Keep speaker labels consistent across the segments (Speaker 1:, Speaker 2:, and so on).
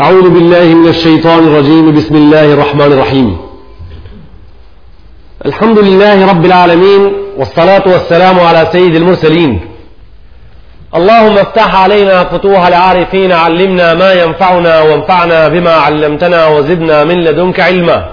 Speaker 1: أعوذ بالله من الشيطان الرجيم بسم الله الرحمن الرحيم الحمد لله رب العالمين والصلاة والسلام على سيد المرسلين اللهم افتح علينا فتوح العارفين علمنا ما ينفعنا وانفعنا بما علمتنا وزدنا من لدنك علما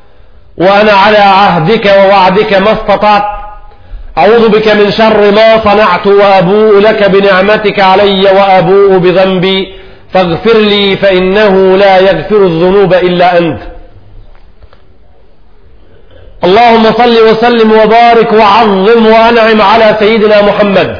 Speaker 1: وأنا على عهدك ووعدك ما استطعت أعوذ بك من شر ما صنعت وأبوء لك بنعمتك علي وأبوء بذنبي فاغفر لي فإنه لا يغفر الذنوب إلا أنت اللهم صل وسلم وبارك وعظم وأنعم على سيدنا محمد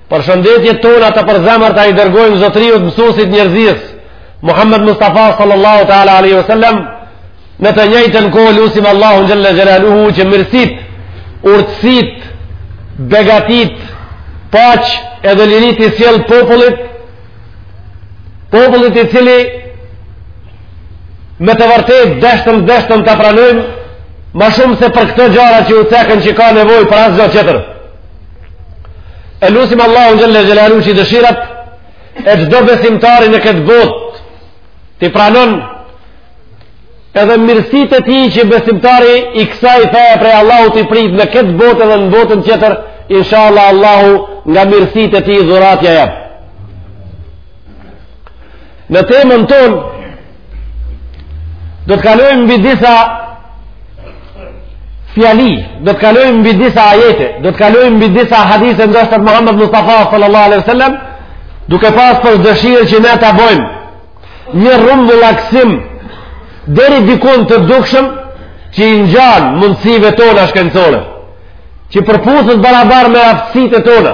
Speaker 1: Përshëndetjet tona të përzemërta i dërgojmë zotëriut mësusit njerëzisë, Muhammed Mustafa sallallahu ta'ala alaihi wa sallam, në të njëjtën kohë lusim Allahun xhelle xhelaluhu që mirësitë, urtësitë, begatitë, paqe dhe liri t'i sjell popullit, popullit i cili me të vërtetë deshtëm s'deshtëm ta pranojmë, ma shumë se për këto gjëra që u cekën që ka nevojë për asgjo tjetër. E lusim Allahun xhelle xhelaluhu që dëshirat e çdo besimtari në këtë botë t'i pranon edhe mirësitë e tij që besimtari i kësaj feje prej Allahut i prit në këtë botë edhe në botën tjetër, inshallah Allahu nga mirësitë e tij dhuratë t'ia jap. Në temën tonë Do të kalojmë mbi disa fjali, do të kalojmë mbi disa ajete, do të kalojmë mbi disa hadise ndoshta të Muhammed Mustafa sallallahu alaihi wasallam, duke pas për dëshirë që ne ta bëjmë një rrumbullaksim deri dikun të dukshëm që i ngjan mundësive tona shkencore, që përputhet barabar me aftësitë tona.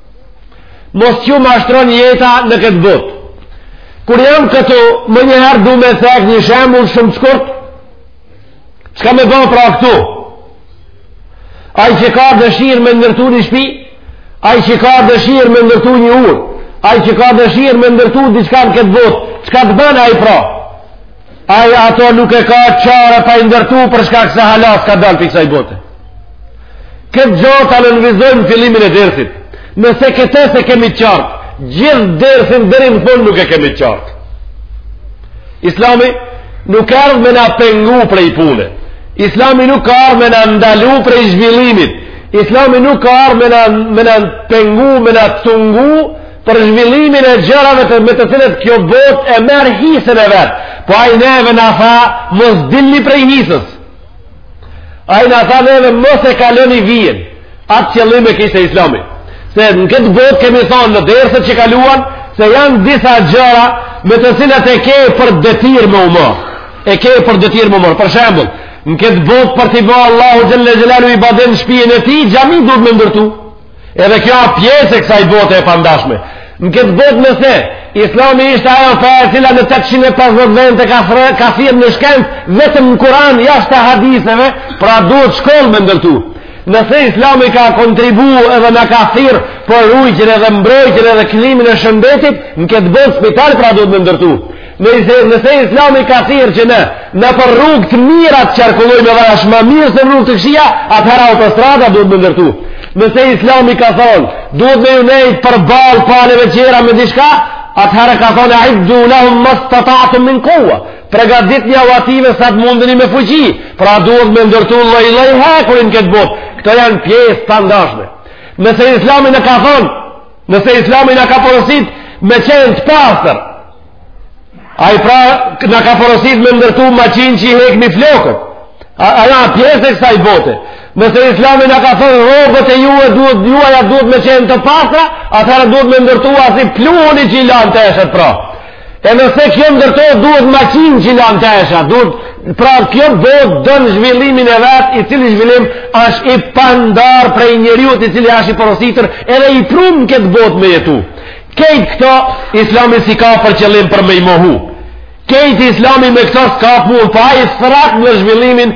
Speaker 1: Mos t'ju mashtron jeta në këtë botë. Kur jam këtu, menjëherë du me cek një shembull shumë shkurt, çka me ba pra këtu? Ai që ka dëshirë me ndërtu një shpi, ai që ka dëshirë me ndërtu një urë, ai që ka dëshirë me ndërtu diçka në këtë botë, çka të bën ai pra? Ai ato nuk e ka çare pa i ndërtu për shkak se hala s'ka dalë prej kësaj bote. Këtë gjo ta nënvizojmë në fillimin e dersit. Nëse këte s'e kemi qartë, gjithë dersin deri n'fund nuk e kemi qartë. Islami nuk ka ardhë me na pengu prej pune. Islami nuk ka ardhë me na ndalu prej zhvillimit. Islami nuk ardhë me na, me na pengu, me na cungu, për zhvillimin e gjërave me të cilat kjo botë e merr hisën e vet. Po ai neve na tha, mos dilni prej hisës. Ai na tha neve, mos e kaloni vijën. Atë qëllim e kishte islami. Se në këtë botë kemi thonë në derset që kaluan, se janë disa gjëra me të cilat e ke për detyrë me u morr. E ke për detyrë me u morr. Për shembull, në këtë botë për t'i bo Allahut xhelle xhelaluhu ibadet n'shpijen e tij, xhami duhet me ndërtu. Edhe kjo a pjesë e kësaj bote e pandashme. Në këtë botë nëse islami ishte ajo fe e cila në 850 vende ka, fre, ka thirrë në shkencë, vetëm në kuran, jashta hadiseve, pra duhet shkollë me ndërtu. Nëse islami ka kontribu edhe na ka thirrë për rujtjen edhe mbrojtjen edhe këllimin e shëndetit, në këtë botë spital pra duhet me ndërtu. Nëse, nëse islami ka thirr që ne, nëpër rrugë të mira të qarkullojmë dhe ash ma mirë se n'rrugë të këqija, atëhera autostrada duhet me ndërtu. Nëse islami ka thonë, duhet me ju nejtë përballë palëve tjera me dishka, atëhera ka thonë, e iddu lehum mestetatum min kuve. Pregaditnjau atyve sa të mundëni me fuqi, pra duhet me ndërtu lloj-lloj hekuri n'këtë botë. Këto janë pjesë të pandashme. Nëse islami na ka thonë, Nëse islami na ka porosit me qenë të pastër, ai pra na ka porosit me ndërtu maqinë që i hekni flokët, a, a pjesë e kësaj bote, nëse islami na ka thënë rrobet e ju e duhet juaja duhet me qenë të pastra, atëherë duhet me ndërtu asi pluhuni që i lan teshat pra. E nëse kjo ndërtohet duhet maqinë qi lan tesha, duhet pra kjo botë don zhvillimin e vet, i cili zhvillim është i pandarë prej njeriut i cili është i porositur edhe i prumë n'këtë botë me jetu. Kejt këto islami s'i ka për qëllim për me i mohu. Kejt islami me këto s'ka punë, pa i sërat në zhvillimin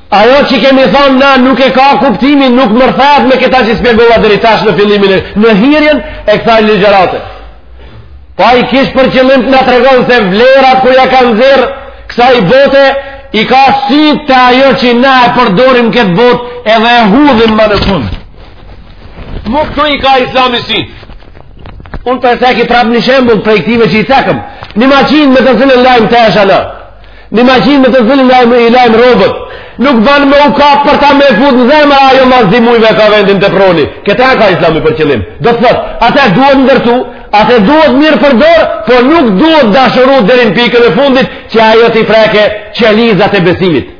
Speaker 1: Ajo që kemi thonë na nuk e ka kuptimin, nuk merret me këta që spjegova deri tash në fillimin e në hyrjen e kësaj ligjërate. Pa po e kish për qëllim të na tregon se vlerat kur ja kam nxerr kësaj bote, i ka sytë te ajo që na e përdorim këtë botë edhe e hudhim më në fund. Mu këtu i ka islami sytë. Unë t'e ceki prap një shembull prej këtive që i cekëm. Një maqinë me të cilën lajmë tesha na. Një maqinë me të cilën lajmë, i lajmë rrobet, nuk ban me u kapë për ta me fut në zemër, ajo mas dy mujve ka vendin te prroni. Këta ka islami për qëllim. Do të thotë, ata duhet ndërtu, ata duhet mirë përdorë, po nuk duhet dashuru deri n'pikën e fundit që ajo t'i preke qelizat e besimit.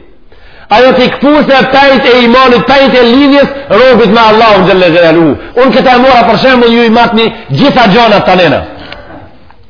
Speaker 1: Ajo t'i këpuse tajt e imanit, tajt e lidhjes, robit me Allahun xhel-le xhelaluhu. Unë këta e mora për shembull ju i matni gjitha gjonat të nena.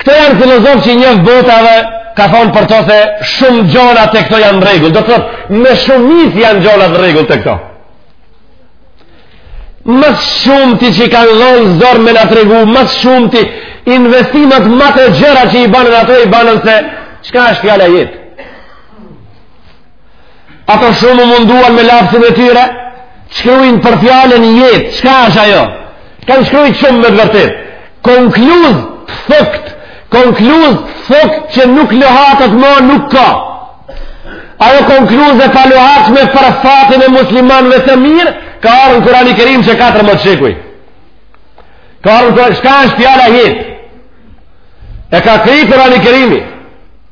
Speaker 1: Këto janë filozofë që i njeft bota edhe, ka thonë për to se shumë gjona te këto janë n'rregull. Do të thotë, me shumicë janë gjona në rregull te këto. Më së shumti që i kanë dhonë zor me na tregu, më së shumti investimet më të gjera që i banën ato i banën se, çka është fjala jetë? Ato shumë u munduan me lapsin e tyre, shkrujnë për fjalën jetë, çka është ajo? Kanë shkrujt shumë me të vërtetë. Konkluzë të thukët, konkluzë të thukët që nuk luhatet më nuk ka. Ajo konkluzë e paluhatme për fatin e muslimanve të mirë, ka ardh n'Kurani Kerim qe 14 shekuj. Ka ardh n'Kurani, shka është fjala jetë? E ka kry Kurani Kerimi.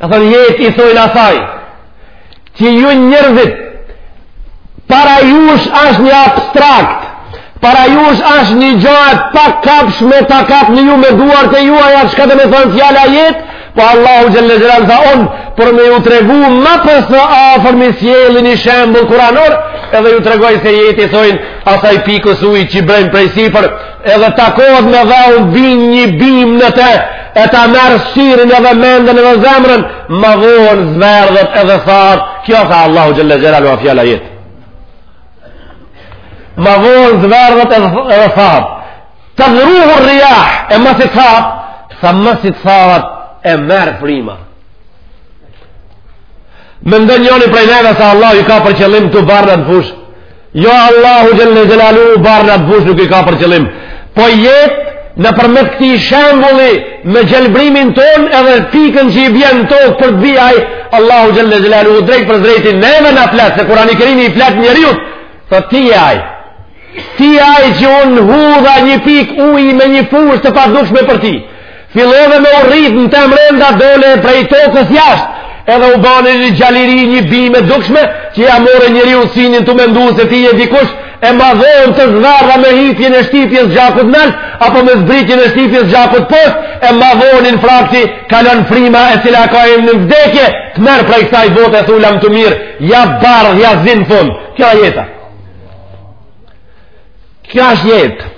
Speaker 1: Ka thënë jetë i thojnë asaj, që ju njerzit, para jush është një abstrakt, para jush është një gja e pakapshme ta kapni ju me duart e juaja, çka do me thënë fjala jetë, po Allahu xhelle xhelaluhu tha unë për me ju tregu ma për së afër me sjell një shembull kuranor, edhe ju tregoj se jetë i thojnë asaj pikës ujë që bjen prej sipër, Edhe takohet me dheun bin një bimë në te, e ta merr syrin edhe menden edhe zemrën, ma vonë zverdhet edhe thahet, kjo tha Allahu xhelle xhelaluhu a fjala jetë. Ma vonë zverdhet edhe thahet, tedhruhu rrijah e masi t'thahet, tha masi t'thahet e merr fryma. Mendon njoni prej neve se Allahu i ka për qëllim këto barnat n'fushë, Jo Allahu xhelle xhelaluhu barnat n'fushë nuk i ka për qëllim. Po jetën nëpërmjet këtij shembulli me gjelbrimin tonë edhe pikën që i bjen n'tokë për të bi ai, Allahu xhelle xhelaluhu drejtpërdrejti neve na flet, se Kurani Kerimi i flet njeriut, tha ti je ai. Ti je ai që unë hudha një pikë uji me një fushë të padukshme për ty. Fillove me u rritë në te mrenda, dole prej tokës jashtë, edhe u bane një gjallëri, një bimë e dukshme, që ja more njeriut synin tu mendu se ti je dikush, e ma vonë të zverdha me hipjen e shtypjes gjakut nalt, apo me zbritjen e shtypjes gjakut poshtë, e ma vonë infarkti, kalon fryma e cila ka emën vdekje, të merr prej kësaj bote, thu lamtumirë, ja bardhë, ja zi në fund, kjo a jeta. Kjo është jetë.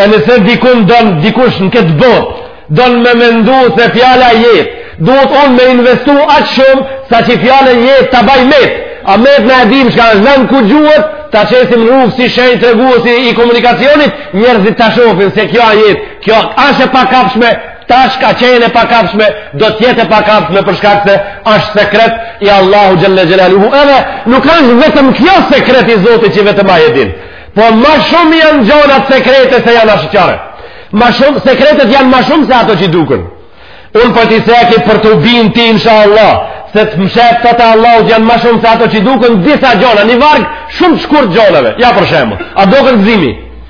Speaker 1: E nëse dikun don, dikush në këtë botë, don me mendu se fjala jetë, duhet unë me investu aq shumë, sa që fjala jetë ta baj metë. A metë na e dim çka asht zonë ku gjuhet, ta qesim rrugë si shenjë treguese e komunikacionit, njerëzit ta shofin se kjo a jetë, kjo asht e pakapshme, Tash ka qenë e pakapshme, do të jetë e pakapshme për shkak se është sekret i Allahu xhalla xhelaluhu. Edhe nuk asht vetëm kjo sekret i Zotit që vetëm ai e din. Po më shumë janë gjonat sekrete se janë ashiqare. Më shumë sekretet janë më shumë se ato që duken. Unë po t'i ceki për t'u bind ti inshallah, se të mshehtat e Allahut janë më shumë se ato që duken disa gjona, një varg shumë shkurt gjonave. Ja për shembull, a duket gzimi?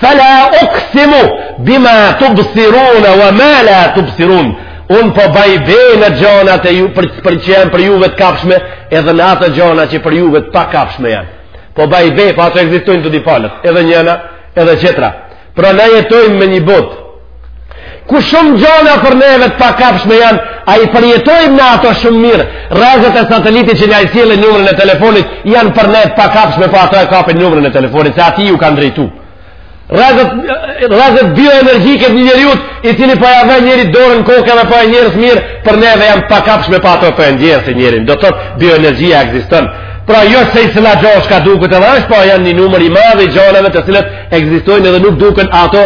Speaker 1: Fela uksimu bima tubsirune ve ma la tubsirun. Unë po baj be në gjonat e ju për, për që janë për juve të kapshme edhe në ato gjona që për juve të pakapshme janë. Po baj be, po ato ekzistojnë të dy palët, edhe njëna, edhe qetra. Pra na jetojmë me një botë, ku shumë gjana për neve të pakapshme janë, a i përjetojmë na ato shumë mirë, rrezet e satelitit që na i sjellin numrin e telefonit, janë për neve të pakapshme, po ato e kapin numrin e telefonit, se atij ju kanë drejtu. Rrezet, rrezet bioenergjike një njeriut, i cili po ja ve njeri dorën n'kokë dhe po e ndjen shumë mirë, për neve janë t'pakapshme, po ato po e ndjen njeri, do t'thotë bioenergjia ekziston. Pra jo secila gja çka duket edhe është, po janë një numër i madh i gjanave të cilat Ekzistojnë edhe nuk duken ato,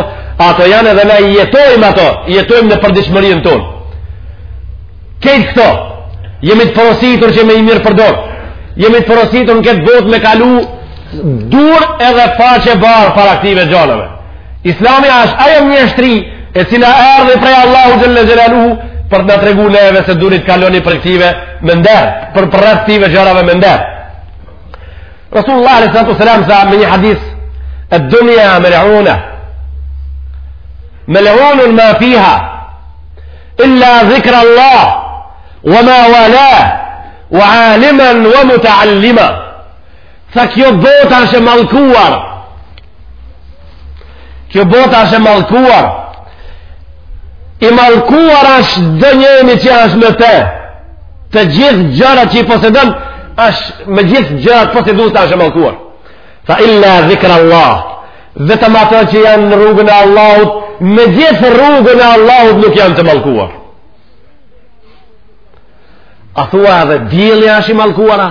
Speaker 1: ato janë edhe na jetojmë ato, jetojmë në përdishmërinë tonë. Krejt këto, jemi të porositur që me i mirëpërdor, jemi të porositur në këtë botë me kalu dur edhe faqebardh para ktyve gjanave. Islami është ajo mjeshtri e cila erdhi prej Allahu Xhele Xhelaluhu për të na tregu neve se duhet t'kaloni për ktyve me nder, për përreth ktyve gjërave me nder. رسول الله عليه الصلاة والسلام سعى من حديث الدنيا ملعونة ملعون ما فيها إلا ذكر الله وما والاه وعالما ومتعلما فكيو بوتا شمالكوار Kjo bota është e mallkuar. I mallkuar është dhe njeri që është me te. Të gjithë gjërat që i posedon, është me gjithë gjërat posedus është e mallkuar. Tha illa dhikra Allah. Vetëm ato që janë në rrugën e Allahut, me gjithë rrugën e Allahut nuk janë të mallkuar. A thua edhe dielli është i mallkuar a?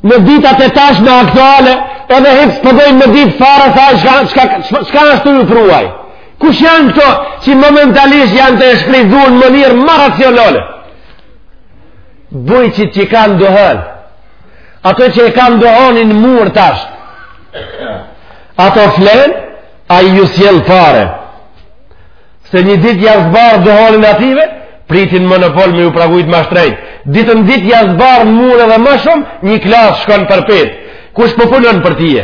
Speaker 1: Në ditat e tashme aktuale, edhe hiç s'punojnë në ditë fara sa e shka, shka, shka, shka është të ju pruaj. Kush janë këto që momentalisht janë të shfrytëzu n'mënyrë ma racionale? Bujqit që kanë duhan, ato që e kanë duhanin në murë tash, ato flenë, ai ju sjell pare. Se një ditë ja zbardh duhanin atyve, pritin monopol me ju pagu ma shtrejt. Ditën ditë ja zbardh mur edhe ma shumë, një klasë shkon përpjetë. Kush po punon për atij?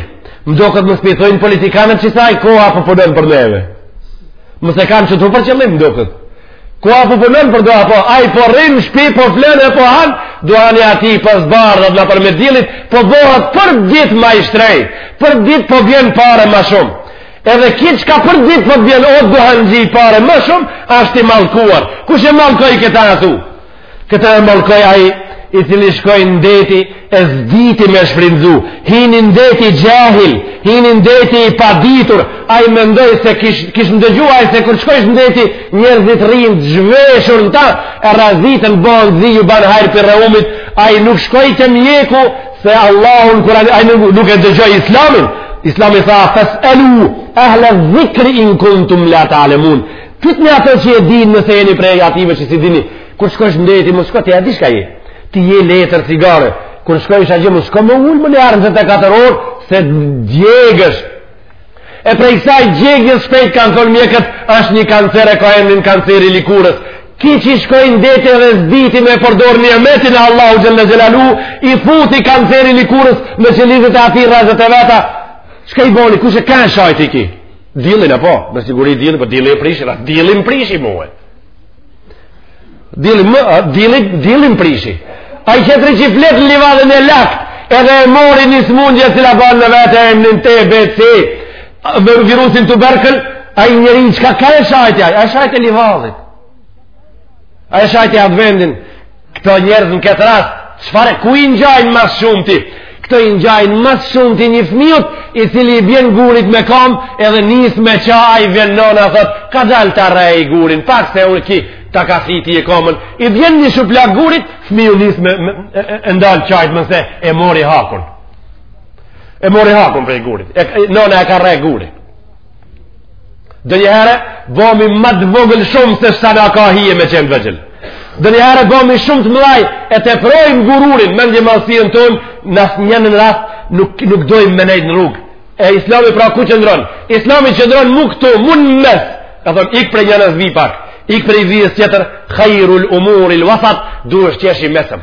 Speaker 1: Me da këtë ma shpesh thonë politikanët që saj, koha po punon për neve. Më se kanë që të për qëllim, më do këtë. Koha po punon për do, apo, ai po rrin n'shpi, po flen, po han, duhani atij po zbardhet nëpërmjet dillit, po bahet për ditë ma i shtrejt, për ditë po vjen pare ma shumë. Edhe ky çka për ditë për po të bjen, o duhanxhi, pare ma shumë, ashtë i mallkuar. Kush e mallkoi këta a thu? Këta e mallkoi ai, i cili shkoi në deti, e s'diti me shfrytzu. Hini në deti xhahil, hini në deti i paditur, ai mendoi se kish, kish dëgju ai se kur shkojsh në deti, njerëzit rrinë të zhveshur në ta, e rreziten bahen zi ju ban hajr për reumit, ai nuk shkoi te mjeku, Se Allahun kur ai ai nuk e dëgjoi Islamin, Islami tha fasalu ahla dhikri in kuntum la ta'lamun. Pytni ato që e dinë nëse jeni prej atyve që s'e dini. Kur shkosh n'deti, mos shko ti a di çka je. Ti je letër cigare. Kur shkosh ajo mos shko me u ul menjëherë njëzet e katër orë se djegesh E prej kësaj djegies shpejt kanë thonë mjekët është një kancer e ka emrin kancer i likurës. Ky që shkoi n'det edhe s'diti me përdor nimetin e Allahut xhele xhelaluhu, i futi kancerin e likurës me qelizat e atij rrezet e veta. Shka i boni, kush e ka shajt ky? Dillin apo, me siguri dillin, po dilli e prishi, atë dilli m'prishi mue. Dilli më, dilli, dilli më prishi. Ai tjetri që flet në livadhin e lagt, edhe e mori një smundje cila ban në vete emnin TBC, me virusin tuberkën, ai njeri çka ka e shajti, a e shajti livadhin, a e shajti atë vendin, Këta njerëz në këtë rast, çfarë kujt i ngjajnë ma s'shumti? Këta i ngjajnë ma s'shumti një fëmijut i cili i bjen gurit me kom, edhe nis me qa vjen nona thot, kadal ta rrej gurin, pak se unë ky ta ka fiti e komën, i bjen një shuplak gurit, fëmiju nis me, me e, e, e ndal qajt më se e mori hakun. E mori hakun prej gurit. E, nona e ka rre gurin. Donjëherë, bomi ma të vogël shumë se sa na ka hije me qenë t'vegjël. Donjëherë, bomi shumë të mdhaj e teprojmë gururin, mendjemadhsinë tonë, në asnjanin rast nuk, nuk dojmë me nejt në rrugë. E islami pra ku qëndron? Islami qëndron mu këtu, mu në mes. Ka thonë, ik prej njanës vi pak, ik prej vijës tjetër, khajrul umuril wasat, duhesh t'jesh i mesëm.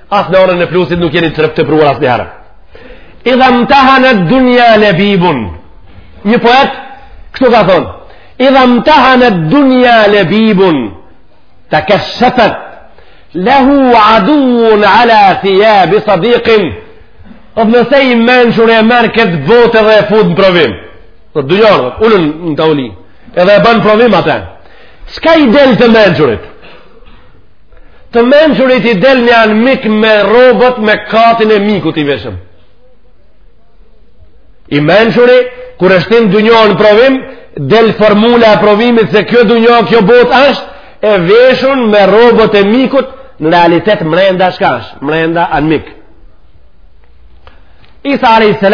Speaker 1: As në anën e plusit nuk jeni të tepruar asnjëherë. Idha mtehane dunja lebibun. Një poet, kështu ka thonë. Idha mtehane dunja lebibun. Tekeshefet. Lehu aduun ala thijabi sadikin. O dhe nëse i mençur e merr këtë botë dhe e fut në provim. Dunjanë, e ul në taulinë. Edhe e ban provim atë. Çka i del të mençurit? Të mençurit i del një anmik me rrobat me katin e mikut i veshëm. I mençuri, kur e shtin dunjon në provim, del formula e provimit se kjo dunjo, kjo botë është, e veshun me rrobat e mikut, në realitet mrenda shka është, mrenda anmik. Isa a.s.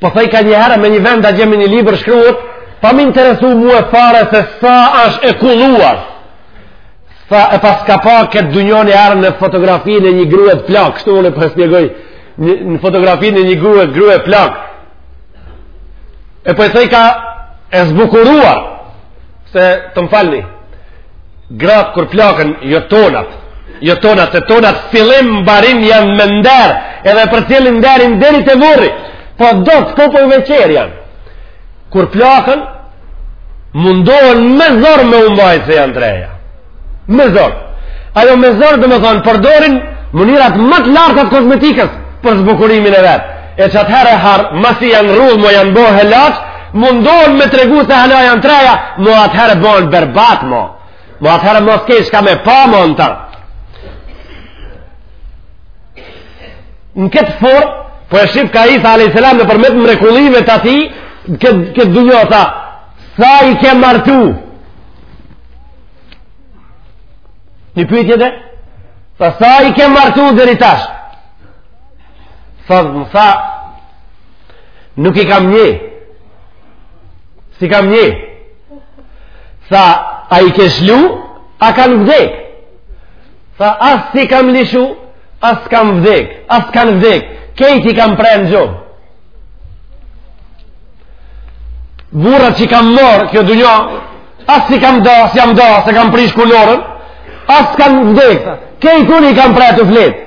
Speaker 1: Po thojka një herë me një vend e gjejmë n'një libër shkruhet, pa më interesu mue fare se sa është e kulluar. Isa e paska pa këtë dunjon njëherë në fotografi të një grue të plakë, kështu unë po e spjegoj, në fotografi të një grue, grue plakë. E po e thojka e zbukuruar, se të më falni, Gratë kur plakën, jo tonat, jo tonat, se tonat fillim mbarim janë me nder, edhe përcjellin nderin deri te vorri, po do të popujve tjerë janë. Kur plakën, mundohen me zor me u mbajt se janë t'reja. Me zor. Ajo me zor domethonë, përdorin mënyrat ma të larta t'kozmetikës për zbukurimin e vet. E që atëherë harë, masi janë rrudhë, mo janë bo helaq, mundohen me tregu se hala janë t'reja, mo atëherë bohen berbat, mo. Mo atëherë mo s'ke çka me pa, mo në to. Në këtë formë, po e shifka Isa a.s. nëpërmjet mrekullive të atij, këtë, këtë dunjo, tha, sa i ke martu? Një pyjtje dhe? Tha, sa i ke martu deri tash? Thot më tha, nuk i kam njeh. S'i kam njeh. Tha, a i ke lshu, a kanë vdek. Tha, as s'i kam lshu, as kam vdek, as kanë vdek. Kejt i kam pre në gjumë. Burrat që i kam marrë, kjo dunjo, as s'i kam da, as jam da, as e kam prish kunorën, as kam vdek. Kejt unë i kam pre tu fletë.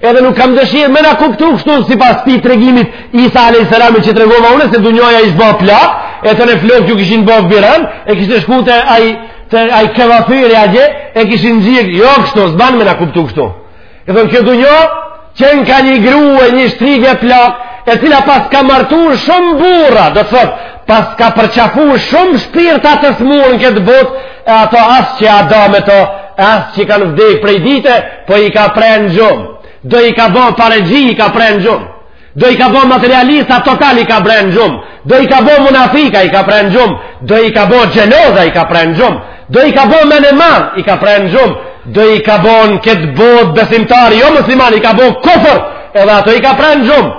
Speaker 1: Edhe nuk kam dëshirë me na kuptu kështu sipas ktij tregimit Isa a.s. që tregova une se dunjoja ish bo plakë, e thonë flokët ju kishin bo biran, e kishte shku te aj, te aj kuaferi atje, e kishin ngjyrë, jo kështu, s'ban me na kuptu kështu. E thonë kjo dunjo, qenka një grue, një shtrigje plakë, e cila paska martu shumë burra, do të thotë, Paska përqafu shumë shpirta të smurë në këtë botë, e ato as që a da me to, e as që i kanë vdek prej dite, po i ka pre në gjumë. Do i ka bo parexhi, i ka pre në gjumë. Do i ka bo materialista total, i ka pre në gjumë. Do i ka bo munafika, i ka pre në gjumë. Do i ka bo xheloza, i ka pre në gjumë. Do i ka bo menemadh, i ka pre në gjumë. Do i ka bo në këtë botë besimtar, jo musliman, i ka bo kufër, edhe ato i ka pre në gjumë.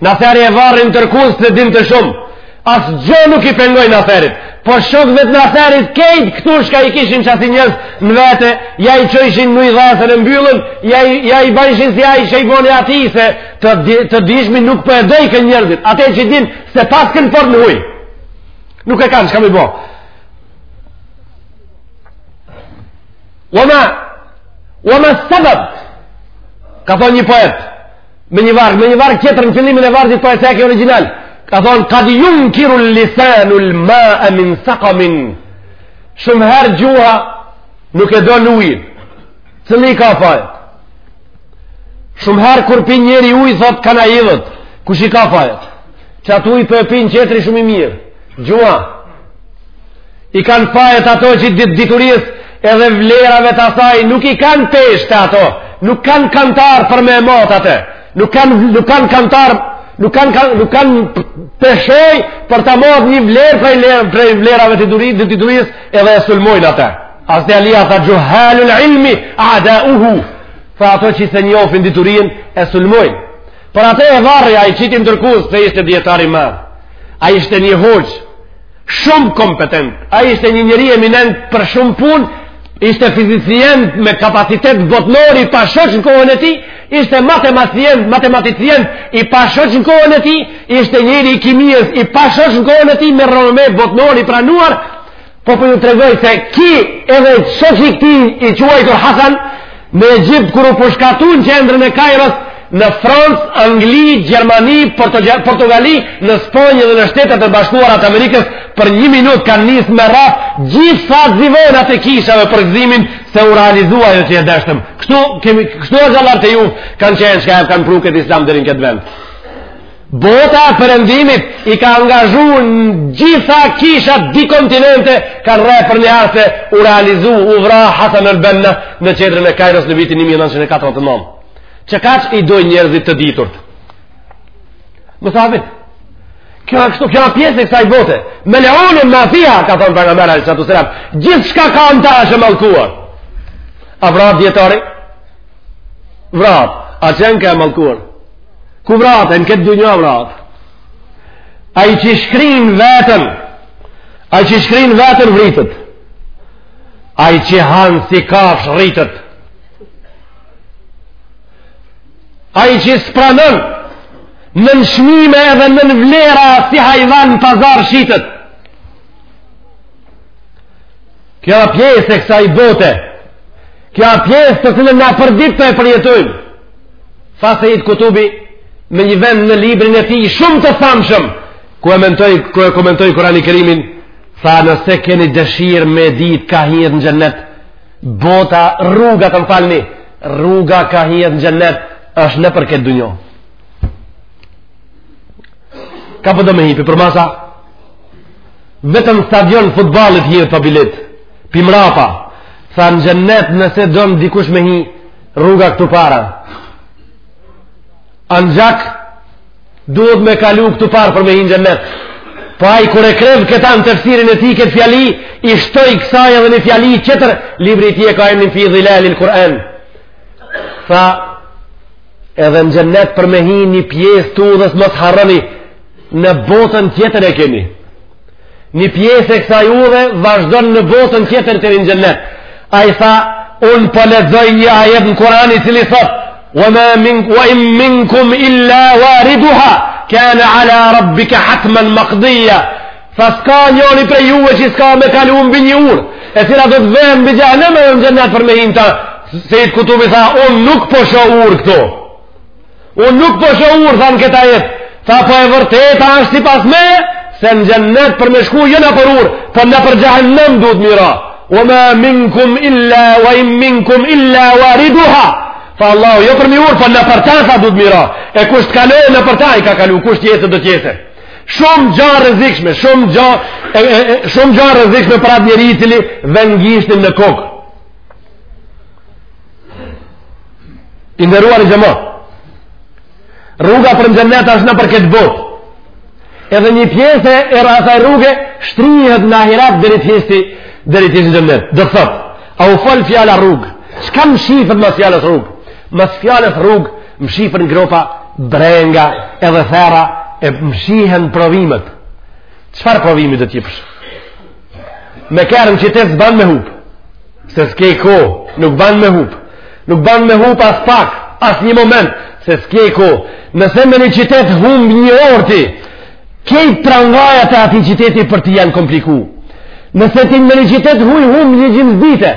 Speaker 1: Naseri e varri n'tërkuzë Sejidin të shumë, asgjë nuk i pengoi Naserit, por shokëve të Naserit kejt këtu çka i kishin qasi njerëz në vete, ja i çojshin në i dhasën e mbyllën, ja i, ja i bojshin si ja i që i boni atij se të, di, të dishmi nuk për po e dojë kënë njërzit, ate e din se paskan por në huj, nuk e kanë çka m'i bo. Ama, ama sebep, ka thonë një poet, Me një varg, me një varg tjetër në fillimin e vargit po e ceki original. Ka thonë, kad junkiru lisanu lmae min sakamin. Shumë herë gjuha nuk e don ujin. Cili ka fajet? Shumë herë kur pin njeri ujë, thotë kanka idhët. Kush i ka fajet? Qat ujë për po e pin tjetri shumë i mirë. Gjuha. I kanë fajet ato që ditë dituris edhe vlerave të asaj, nuk i kanë peshë ato, nuk kanë kantar për me mat atë, nuk kanë, nuk kanë kantar, nuk kanë, nuk kanë peshoj për ta mat një vlerë prej, prej vlerave të dituris, ditë dituris edhe e sulmojnë atë. Hazreti Alia tha xhuhalu lil ilmi, a'dauhu, tha ato që s'e njofin diturin e sulmojnë. Për atë e varri, ai, i qitën tërkuz, se ishte dijetar i madh, ai ishte një hoxhë, Shumë kompetent. Ai ishte një njeri eminent për shumë punë, ishte fizicien me kapacitet botnor i pashoq në kohën e tij, ishte matematicien, matematicien i pashoq në kohën e tij, ishte njeri i kimisë i pashoq në kohën e tij, me renome botnor i pranuar, po po ju tregoj se ky edhe shoqi i këtij i quajtur Hasan, Në Egjipt, kur u pushkatu në qendrën e Kajros, në Francë, Angli, Gjermani, Portugali, në Spanjë dhe në shtetet e bashkuara të Amerikës, për një minut kanë nis me ra, gjitha zvonat e kishave për gëzimin se u realizua ajo që e deshtën. Kështu, kemi, kështu ezhdadllarët e juj kanë qenë çka e kanë pru këtë islam deri në këtë vend. Bota e perëndimit i ka angazhu gjitha kishat dy kontinente kanë ra për një arsye u realizu u vra Hasan el Benna në qendrën e Kajros në vitin 1949. Qe kaq i dojnë njerëzit e diturt? Më thabit, kjo â kështu, kjo â pjesë e kësaj bote. Mel'unun ma fiha, ka thanë pejgamberi alejhi salatu selam, gjithçka ka në ta është e mallkuar. A vrahet dijetari? Vrahet, a qenka e mallkuar? Ku vrahet, e në këtë dunja vrahet. Ai që shkrin veten, ai që shkrin veten vritet, ai që han si kafshë rritet, ai që s'pranon nënçmime edhe nënvlera si hajvan në pazar shitet. Kjo â pjesë e kësaj bote, kjo â pjesë të cilën na përditë e përjetojmë, Tha Sejid Kutubi me një vend në librin e tij shumë të famshëm, ku e, mentoj, ku e komentoj Kurani Kerimin, tha nëse keni dëshirë me ditë ka hihet në gjennet, bota rruga të më falni, rruga ka hihet në gjennet, është nëpër ket dunjo. Ka po do me hi për mrapa, vetëm në stadion futbollit hihet pa biletë, për mrapa, tha në gjennet nëse don dikush me hi, Rruga këtu para. Anxhak duhet me kalu këtu parë për me hi në gjennet. Po ai kur e kreu këta në tefsirin e tij këtë fjali, i shtoi kësaj edhe një fjali tjetër, libri i tij e ka emrin fi dhilalil Kur'an. Tha edhe në gjennet për me hi një pjesë të udhës mos harroni në botën tjetër e keni. Një pjesë e kësaj udhe vazhdon në botën tjetër deri në xhennet. Ai tha, unë po lexoj një ajet në Kuran i cili thotë, wa, ma min, wa in minkum illa wariduha, kene ala rabbike hatmen makdija, tha s'ka njoni prej juve që s'ka me kalu mbi një urë, e cila do të vehet mbi xhehennem e në xhennet për me hi në ta, Sejid Kutubi tha, unë nuk po shoh urë këtu. Unë nuk po shoh urë, tha, në këtë ajet. Tha po e vërteta është sipas meje, se në xhennet për me shku jena jo nëpër urë, por po nëpër xhehennem duhet me ra. Wa ma minkum illa, wa in minkum illa wariduha. Tha Allahu, jo përmi urë, por po nëpër ta tha duhet me ra. E kush t'kalojë nëpër ta i ka kalu, kush t'jesë do t'jesë. Shumë gja e rrezikshme, shumë gja, shumë gja e rrezikshme për atë njeri i cili ven gishtin në kokë. I nderuari xhemat. Rruga për në xhennet është nëpër këtë botë. Edhe një pjesë e asaj rruge shtrihet në ahiret deri të hish ti, deri të hish ti n'xhennet. Do thotë, a u fol fjala rrugë? Çka mshifen mas fjalës rrugë? Mas fjalës rrugë mshifen gropa brenga edhe therra e mshihen provimet. Çfarë provimi do t'jipësh? Me kenë në qytet s'ban me hupë. Se s'ke kohë, nuk ban me hupë. Nuk ban me hupë as pak, as një moment. Se s'ke kohë. Nëse me një qytet humb një orë ti, kejt tramvajat e atij qyteti për ty janë kompliku. Nëse ti me një qytet huj humb një gjymës dite,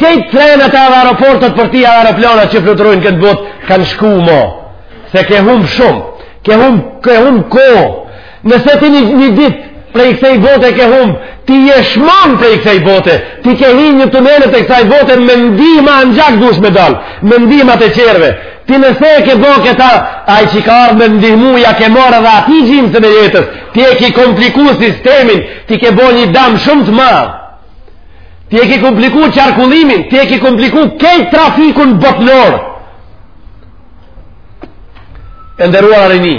Speaker 1: kejt trenat edhe aeroportet për ty edhe aeroplanat që fluturojnë n'këtë botë, kanë shku mo. Se ke humbë shumë, ke humbë, ke humbë kohë, Nëse ti një, një ditë prej kësaj bote ke humb, ti je shmang prej kësaj bote, ti ke hi në tunelet e kësaj bote me ndihmë anxhak dush me dal, me ndihmë të tjerëve, ti nëse e ke bo këta, ai që ka ardhë me ndihmu, ja ke marrë edhe atij gjymsën e jetës, ti e ki kompliku sistemin, ti ke bo një dam shumë të madh, ti e ki kompliku qarkullimin, ti e ki kompliku kejt trafikun botëror, e nderuar rini,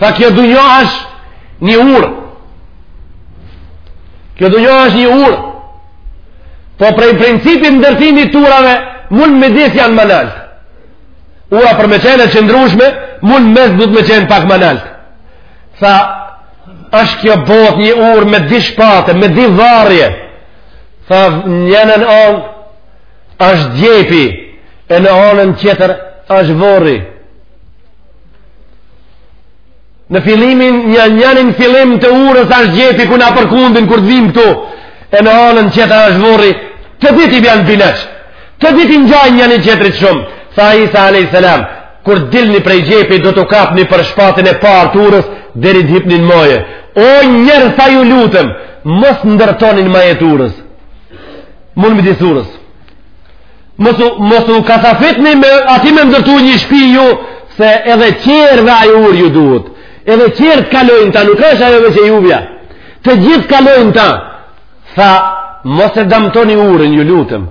Speaker 1: Tha kjo dunja është një urë. Kjo dunja është një urë. Po prej principit ndërtimit të urave, mun në mjedis janë ma naltë. Ura për me qenë e qëndrushme, mun në mes duhet me qenë pak ma naltë. Tha, është kjo botë një urë me dy shpate, me dy varje. Tha, në njënën anë, është djepi, e në anën tjetër, është vorri. Në fillimin, në njanin fillim të urës është gjepi ku na përkundin kur të vim këtu, e në anën tjetër është vorri, të dytë i bjen bineq, të dytë i ngjajnë njani tjetrit shumë, tha Isa a.s. Kur dilni prej gjepi, do të kapni për shpatin e parë të urës, deri të hipni në moje. O njerëz, tha ju lutem, mos ndërtoni në maje të urës, mun në midis urës. Mos u, mos u kacafytni me aty me ndërtu një shpi ju, se edhe tjerëve ajo urë ju duhet. Edhe tjerët kalojnë në ta, nuk është ajo veç e juvja. Të gjithë kalojnë në ta. Tha, mos e damtoni urën, ju lutem.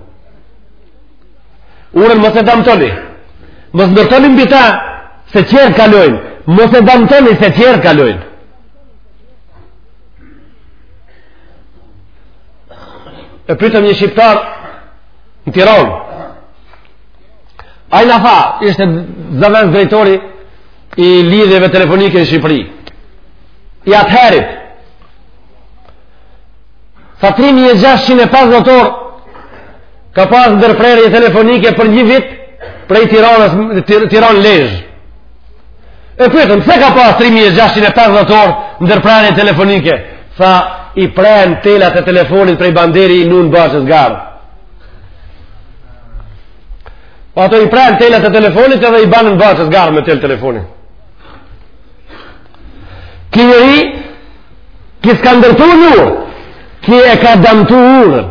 Speaker 1: Urën mos e damtoni. Mos ndërtoni mbi ta, se tjerë kalojnë. Mos e damtoni, se tjerët kalojnë. E pyetëm një shqiptar, Në Tiron, ai na tha, ishte zëvendësdrejtori i lidhjeve telefonike në Shqipëri, i atëherit, tha 3.650 orë ka pas ndërprerje telefonike për një vit prej Tironës, Tiron Lezhë. E pyetëm, pse ka pas 3650 orë ndërprerje telefonike? Tha, i pren telat e telefonit prej banderi i vnun bahçes gardh. Po ato i pren telat e telefonit edhe i bajnë bahçes gardh me tel telefonit. Ky njeri, ky s'ka ndërtu në urë, ky e ka damtu urën,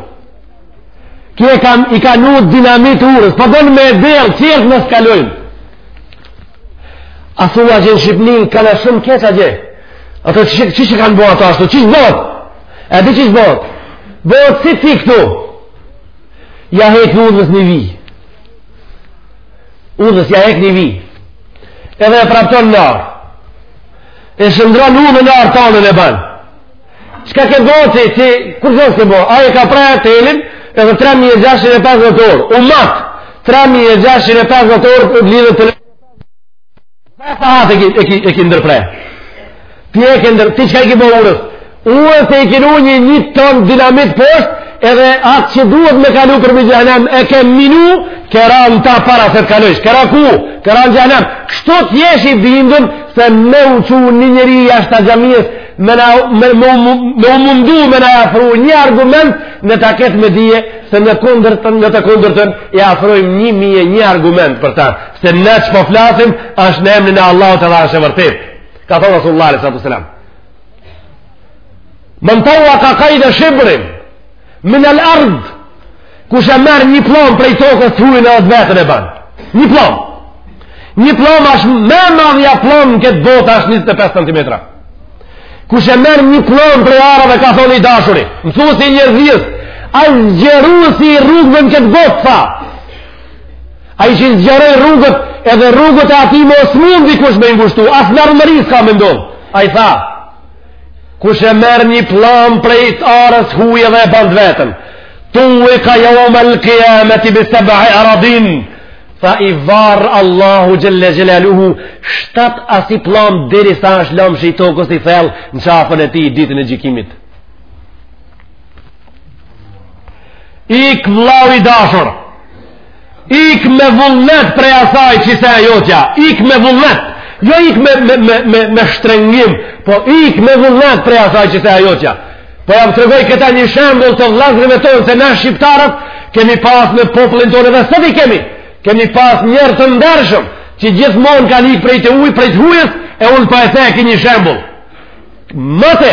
Speaker 1: ky e ka, i ka vnu dinamit urës, po don me e derdh, tjerët mos kalojnë. A thua që në Shqipni kanë shumë keq atje? Ato qysh e kanë bo ato ashtu? Qysh bohet? E di qysh bohet? Bohet si ti këtu? Ja hek udhës një vi. Udhës ja hek një vi. Edhe e prapton në arë. E shndërron udhën në arë, tonën e ban. Çka ke bo ti, ti, kurrgjo s'ke bo? Ai e ka pre telin, edhe 3650 orë, u mat, 3650 orë për lidhët të lënë. Sa sahat e ki ndërpre? Ti e ki ndërpre, ti çka i ki bo urës? Urës ti i ki vnu një një ton dinamit poshtë, edhe atë që duhet me kalu përmi xhehnem, e ke minu, ke ra në ta para se të kalojsh, ke ra ku, ke ra në xhehnem. Kështu t'jesh i bindun, se me u çu një njeri jashta xhamisë, me, na, me, me, me u mundu me na afru një argument le ta ketë me dije se ne kundërtën, në të kundërtën i afrojmë një mijë e një argument për ta se ne ç'po flasim është në emrin e Allahut teala është e vërtetë ka thonë Rasulullah s.a.s. Men tauaka kajde shibrin Min al ard. Kush e merr një pllam prej tokës të huj edhe veten e bën. Një pllam. Një pllam është më e madhja pllam në këtë botë asht 25 cm. Kush e merr një pllam prej arave ka thonë i dashuri. Mësuesi i njerëzisë, ai zgjeruesi i rrugëve në këtë botë tha. Ai që zgjeroi rrugët edhe rrugët e atij mos mundi kush me i ngushtu, asnjë mëri s'ka me ndodh. Ai tha, Kush e merr një pllam prej arës huj edhe e ban të veten. Tuvika jeumel kijameti bi seb'i aradin. Tha i var Allahu xhel-le xhelaluhu. Shtat asi pllam deri sa është lamshi i tokës i thellë në qafën e tij ditën e gjykimit. Ik vllau i dashur. Ik me vullnet prej asaj që s'a jotja. Ik me vullnet. Jo ik me, me, me, me, me shtrengim, po ik me vullnet prej asaj që s'a jotja. Po jau tregoj këta një shembull të vllaznive tonë, se na shqiptarët kemi pas në popullin tonë edhe sot i kemi. Kemi pas njerëz të ndershëm, që gjithmonë kanë ik prej të huj, prej të hujës, e unë pa po e the e një shembull. Mëte,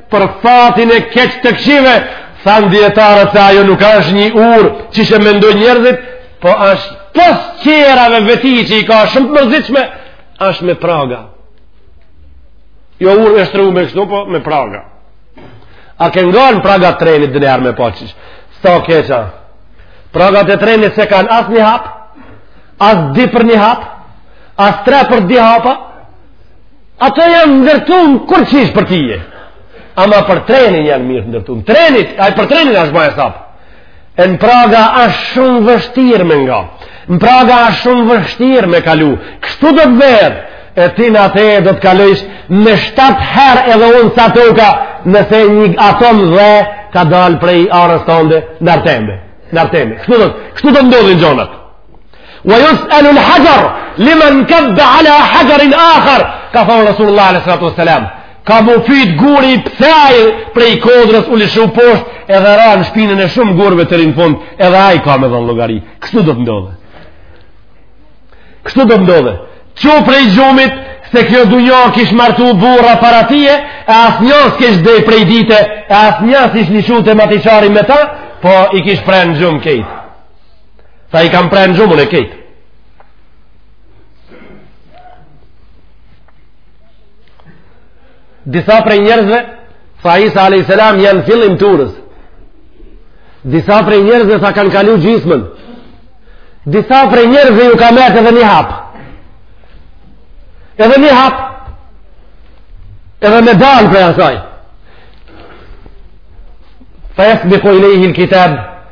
Speaker 1: për fatin e keq të këqijve, thanë dijetarët se ajo nuk është një urë qysh e mendojnë njerëzit, po është pos tjerave veti që i ka shumë të mërzitshme, është me praga. Jo urë e shtrume kështu, po me praga. A ke nga në praga trenit dhe njerë me poqish? Sto keqa. Pragat e trenit s'e kanë as një hap, as dy për një hap, as tre për dy hapa, Ato janë ndërtun kurqysh për ty. Ama për trenin janë mirë të ndërtuar. Trenit, ai për trenin është bërë sap. E në praga është shumë vështirë me nga. Në praga është shumë vështirë me kalu. Kështu do të vehet, e ti në ate do të kalojsh me shtatë herë dheun sa toka nëse një atom dhe ka dalë prej arës tënde n'arë teme. N'arë teme. Kështu do të ndodhin gjonat. Wa yus'alu al-hajar liman kadda ala hajar al-akhar. Ka thënë Resulullah alayhi salatu wasalam, ka me u pyet guri pse ai prej kodrës u lëshu poshtë edhe ra në shpinën e shumë gurëve deri n'fund, edhe ai ka me dhënë llogari. Kështu do të ndodhe. Kështu do të ndodhe. Çu prej gjumit, se kjo dunjo kish martu burra para tije, e as njo s'kish dhe prej dite, e as njo s'kish çu te matiçari me ta, po i kish pre në gjumë kejt. Tha i kam prejnë gjumën e kejt. Disa prej njerëzve, tha Isa a.s. janë fillim të urës. Disa prej njerëzve tha kanë kalu gjismën. Disa prej njerëzve ju ka met edhe një hap. Edhe një hap. Edhe me dalë prej asaj. Fa jesbiku alejhil kitab.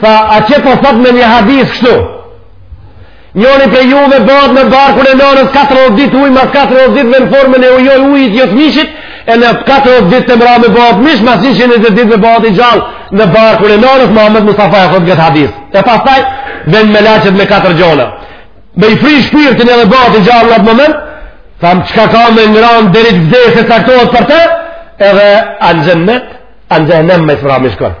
Speaker 1: Tha, a që po thot me një hadis kështu? Njoni për juve bëhet në barkun e nënës 40 dit uj, mas 40 ditve në formën e jo ujit jo të mishit, e në 40 dit të mrame bëhet mish, mas 120 ditve bëhet i gjallë në barkun e nënës, Muhammed Mustafa e thot këtë hadis. E pastaj, vjen melaqet me 4 gjona. Me i fri shpirtin edhe bëhet i gjallë në atë moment, thamë çka ka me ngran deri t'vdes e caktohet për te, edhe a n'xhennet, a n'xhehenem me të mrame shkon.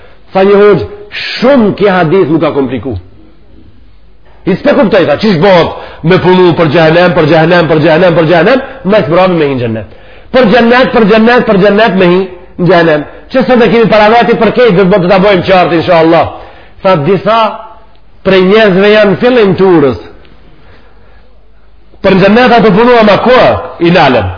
Speaker 1: Tha një hoxhë, shumë ky hadith m'u ka kompliku. Hiç s'pe kuptoj, tha, qish bëhet me punu për xhehenem, për xhehenem, për xhehenem, për xhehenem, ma së mrami me hi në xhennet. Për xhennet, për xhennet, për xhennet me hi në xhehenem. Qe sot e kemi para veti për kejt, dhe do ta bojmë qartë, insha Allah. Tha, disa prej njerëzve janë fillim të urës. Për xhennet a tu punu ama kua, i lalëm.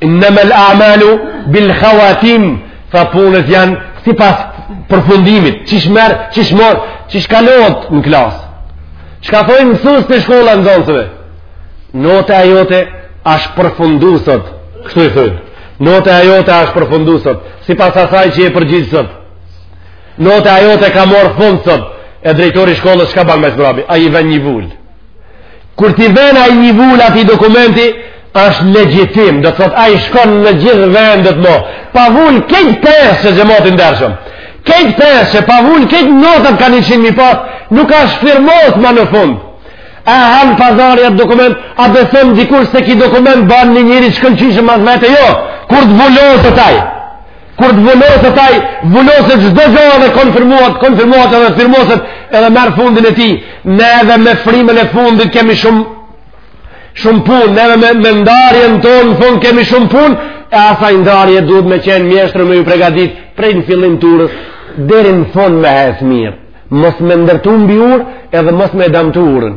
Speaker 1: Innama al-a'malu bil khawatim, tha punët janë sipas përfundimit, çish merr, çish mor, çish kalohet në klas. Çka thonë mësuesit te shkolla nxënësve? Nota e jote është përfundu sot. Kështu i thonë. Nota e jote është përfundu sot, sipas asaj që je përgjigj sot. Nota e jote ka marr fund sot. E drejtori i shkollës çka bën ma s'mrami? Ai i ven një vulë. Kur t'i ven ai një vulë aty dokumenti është legjitim, do të thotë ai shkon në gjithë vendet më. Pa vulë kejt pesëshe xhemat i ndershëm. Kejt pesëshe pa vulë kejt notat ka 100 me i pas, nuk është firmos ma në fund. A han pazari atë dokument, a do thon dikush se ky dokument ban një njeri të shkëlqyeshëm as vetë jo, kur të vuloset ai. Kur të vuloset ai, vuloset çdo gjë dhe konfirmohet, konfirmohet edhe firmoset edhe merr fundin e tij. Ne edhe me frimën e fundit kemi shumë shumë punë, ne edhe me, me ndarjen tonë në fund kemi shumë punë, e asaj ndarje duhet me qenë mjeshtër me ju pregadit prej në fillim të urës, deri në fund me hec mirë, mos me ndërtu mbi urë edhe mos me damtu urën.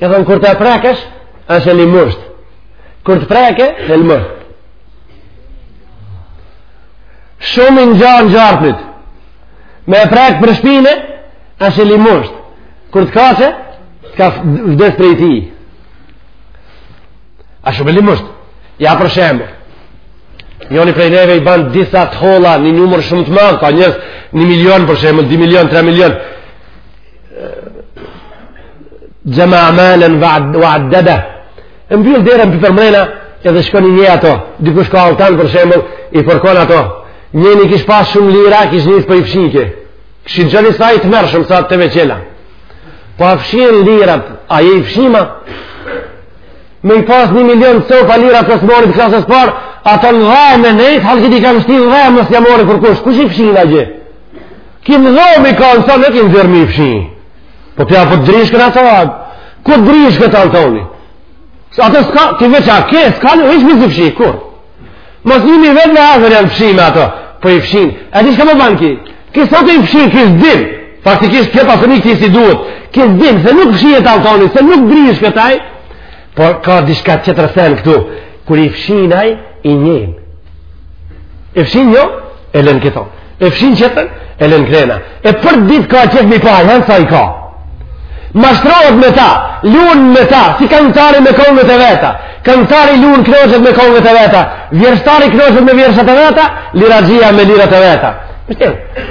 Speaker 1: Ka thënë kur të prekësh, është e limusht. Kur të preke, e limusht. Shumë i ngjan gjarpnit. Me e prek për shpine, është e limusht. Kur të kace, ke vdes prej tij. Asht shumë e limusht. Ja për shembull. Njoni prej neve i ban disa të holla, një numër shumë të madh, ka njeh një milion për shembull, 2 milion, 3 milion. Xhemea malen ve addedeh E mbyll derën për përmrena Edhe shkon i njeh ato Dikush ka alltan për shembull I fërkon ato Njeni kish pas shumë lira Kish nis po i fshinke Kishin çuni saj tmerr shumë Tha ç'të vështira Po a fshin lirat Ai i fshin a Me i pas një milion copa lira Për t'smurit klasës parë Ato në dhamë me nejt Hala këti kam shti dhaj Mësë jam morit për kush Kush i fshin axhë Kemi zor me ka ni sanë kemi zor mi fshi. Po tha a po të ndryshkën ato a. Ku ndryshket alltoni? Se ato s'ka, ti veç i ke, s'ka nevojë mi fshi, kur? Mos një mijë vjet ma s'duen fshi me ato. Po i fshin. E ti çka më ban ki? Ki sot e i fshin, ki s'dim. Faktikisht ky po s'ë n' këti si duhet. Ki s'dim, se nuk fshihet alltoni, se nuk ndryshket aj. Por ka diçka tjetër sen këtu, kur i fshin ai i njeh. E fshin njo, e len këtu. E fshin tjetrën, e len knena. E për ditë ka qef mi pa, janë sa i ka. Mashtrohet me ta, luan me ta, si kangtari me këngët e veta. Kangtari luan knaqet me këngët e veta. Vjershtari knaqet me vjershat e veta, liraxhia me lirat e veta. Vështirë.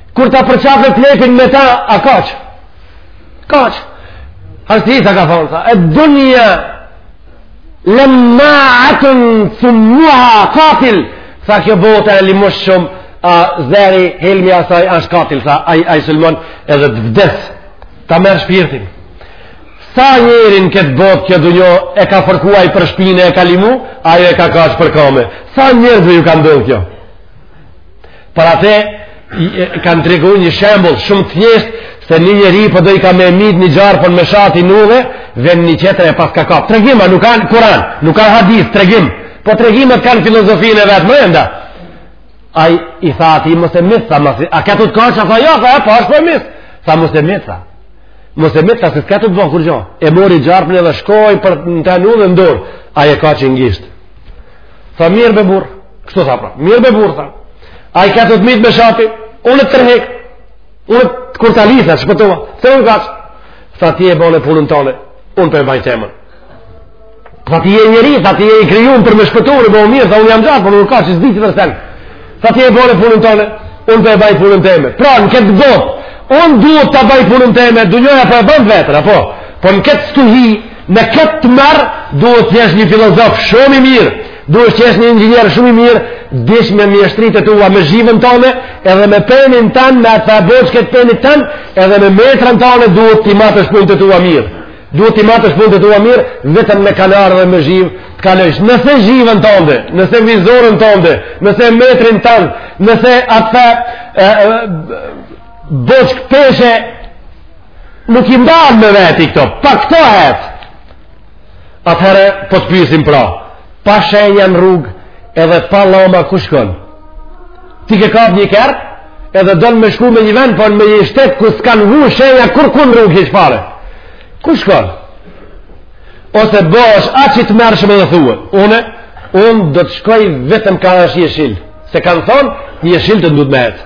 Speaker 1: Kur ta përqafë qefin me ta, a kac? Kac. Ashtu siç ka thanë, ed-dunja, lemmaatun summuha katil, tha kjo bota e limusht shumë, a zehri helmi asaj është katil, tha ai, ai t'helmon edhe të vdes, ta merr shpirtin. Sa njeri n'këtë botë kjo dunja e ka fërku ai për shpine e ka limu, ajo e ka kac për kame. Sa njerëzve ju ka ndodhë kjo? Për atë kanë tregu një shembull shumë të thjeshtë se një njeri po dojka me myt një gjarpër me shat, i mshon, vjen një tjetër e paska ka kapë. Tregim a, nuk a Kuran, nuk a hadith, tregim. Po tregimet kanë filozofinë e vet mrenda. Ai tha atij mos e myt, tha mos, a ka të kac a tha jo, tha e pa po është për myt. Tha mos e myt, tha. Mos e myt, tha se të këtu të bëhë kurgjo. E mori gjarpnin edhe shkoi po lun me të n'dorë. Ai e kac n'gisht. Tha mirë bre burrë. Kështu tha pra. Mirë bre burrë tha. Ai ka të dmit me shati, unë të tërhek. Unë te kur ta lidha, ç'po thua? Të unë kaq. Tha ti e ban punën tane. Unë po e bëj temen. Tha ti je njeri, tha ti je i krijuar për me shpëtuar, po mirë, tha unë jam gjatë, por unë kaq s'di ti vërtet. Tha ti e ban punën tane. Unë po e bëj punën teme. Pra, në këtë botë, unë duhet ta bëj punën teme, dynjaja po e bën vetë, apo? Po në këtë stuhi, Në këtë tmerr, duhet të jesh një filozof shumë i mirë, duhet të jesh një inxhinier shumë i mirë, dush me mjeshtritë e tua, me zhivën tane, edhe me penin tan, me atë aboqë këtë penit tan, edhe me metrën tane duhet t'i matësh punët e tua mirë. Duhet t'i matësh punët e tua mirë, vetëm me kanar dhe me zhivë të kalojsh. Nëse zhivën tande, nëse vizoren tande, nëse metrin tan, nëse atë aboqë këtë peshe, Nuk i mban me veti këto, pa këto hec. Atëherë, po të pyesim pra, pa shenja në rrugë edhe pa llampa ku shkon. Ti ke kap një kerr, edhe don me shku me një vend, po në një shtet ku s'kanë vu shenja kurkun në rrugë hiç fare. Ku shkon? Ose bash aq i tmerrshëm edhe thue. Une, unë do të shkoj vetëm ka është jeshil. Se kanë thonë, jeshiltën duhet me hec.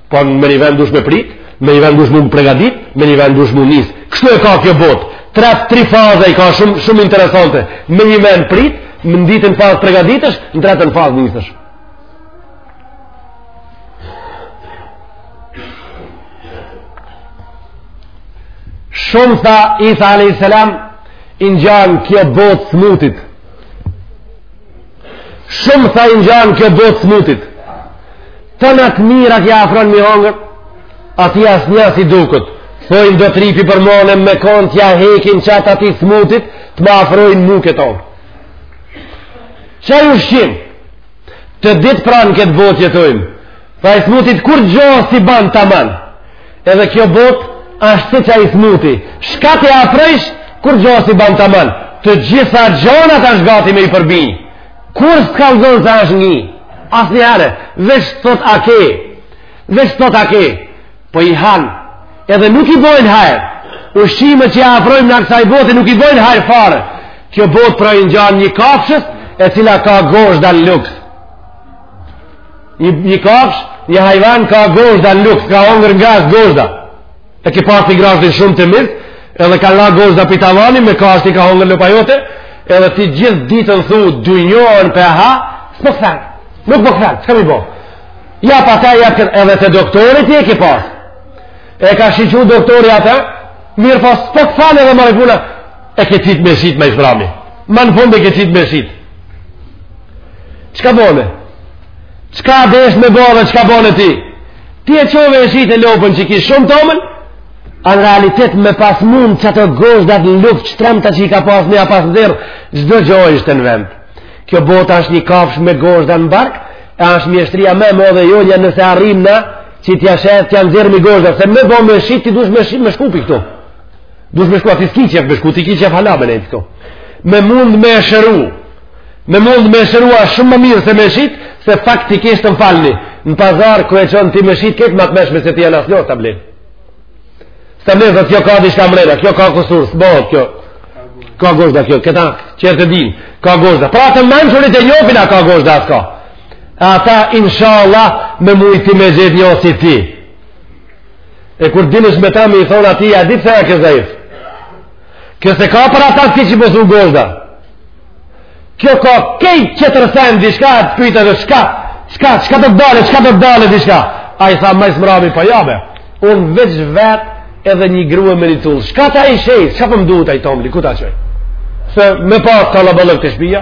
Speaker 1: Po me një vend dush me prit, me një vend dush m'u pregadit, me një vend dush m'u nis. Kështu e ka kjo botë. Tre tri faze i ka shumë shumë interesante. Me një vend prit, në dytën fazë pregaditesh, në tretën fazë nisesh. Shumë tha Isa a.s. i ngjan kjo botë smutit. Shumë tha i ngjan kjo botë smutit. Tana të mirat ja afron mi hongër, atij asnja s'i duket. Thojnë do të rripi për mu, me kanë t'ja hekin qat atij smutit, të ma afrojnë mu ke të hongër. Qaj ushqim? Ta ditë pra në këtë botë jetojmë. Tha i smutit kurgjo s'i ban taman Edhe kjo bot Asht si qaj i smuti Shka t'i afrojsh Kurgjo s'i ban taman Të gjitha gjanat asht gati me i përbi Kurrë s'kallzon se asht ngi Asnjëherë Veç thot a ke Veç thot a ke Po i han Edhe nuk i bojnë hajr Ushqime që ja afrojmë na kësaj bote Nuk i bojnë hajr fare Kjo bot pra i ngjan një kafshës E cila ka gozhda n'lukth Një, një kafshë, një hajvan ka gozhda në lukth, ka hongër naj gozhdë. E ke pas një grazhd shumë të mirë, edhe ka la gozhda për tavani, me kashtë i ka hongër në pajatë, edhe ti gjithë ditën thu, du njohën s'po ha, s'më kthen, nuk më kthen, s'kam i bo. Ja pa ta, ja këtë, edhe te doktori e ke pas. E ka shiqu doktori atë, mirëpo s'po kthen edhe mbar puna, e ke qitë me shitë ma i frami. Ma në fund e ke qitë me shitë. Qka bone? Qka desh me bone, qka bone ti? Ti e qove e shite lopën që kish shumë tomël, a në realitet me pas mund që ato gozhdat në lukth mrenda që i ka pas me ja pas nxjerr, çdo gjo ishte në vend. Kjo bota është një kafsh me gozhda në bark, e është mjeshtria ma e madhe jona nëse arrim na që t'ja shetë, t'ja nxjerrim gozhda, se me bo me shit, ti dush me shit me shku pi këtu. Dush me shku a ti s'ki qef me shku, ti ki qef hala me nejtë këtu. Me mund me e shëru, me mund me e shëru a shumë më mirë se me shit, se faktikisht të më falni. Në pazar, kur e qon ti me shit, këta ma të meçëm se ti janë, asnjo s'ta blen. Së me dhe kjo ka diçka mrena, kjo ka kusur, s'bohet kjo. Ka gozhda kjo, këta që e din, ka gozhda. Pra të mençurit e njohin a ka gozhda s'ka. Ata, inshallah, me mujt me gjet njo si ti. E kur dinesh me ta me i thonë atij, a di ti se a kjo zaif. Kjo se ka për ata si që pësu gozhda. Kjo ka kejt që të rësajnë diçka, e pyta çka, çka, çka do dalë, çka do dalë diçka. Ai tha majsë mërami pa po jabe, unë veç vetë edhe një grue me një cull. Çka ta i shejtë, çka po më duhet ai tomli, ku ta qoj? Se me pas kallaballëk te shpija,